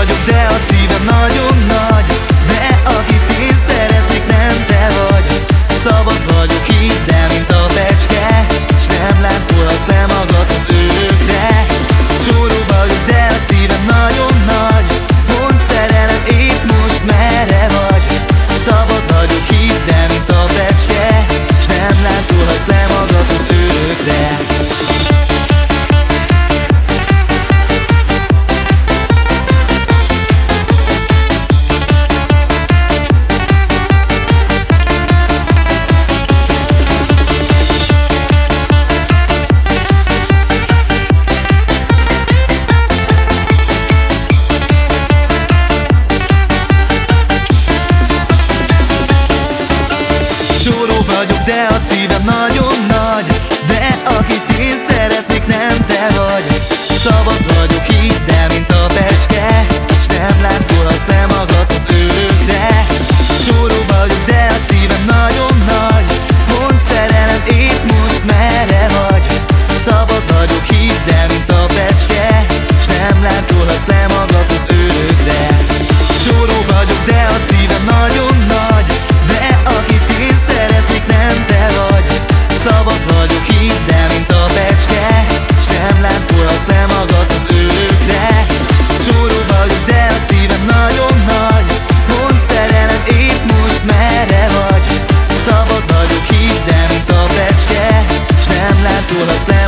vagyok, de a szívem nagyon nagy. De akit én szeretnék, nem te vagy. Szabad vagyok, hidd de mint a fecske S nem láncolhatsz nem magad az örökre Csóró vagyok, de a szívem nagyon nagy. Mondd szerelem, épp most merre vagy. Szabad vagyok, hidd el. De a szívem nagyon nagy De akit én szeretnék nem te vagy. Szabad soon as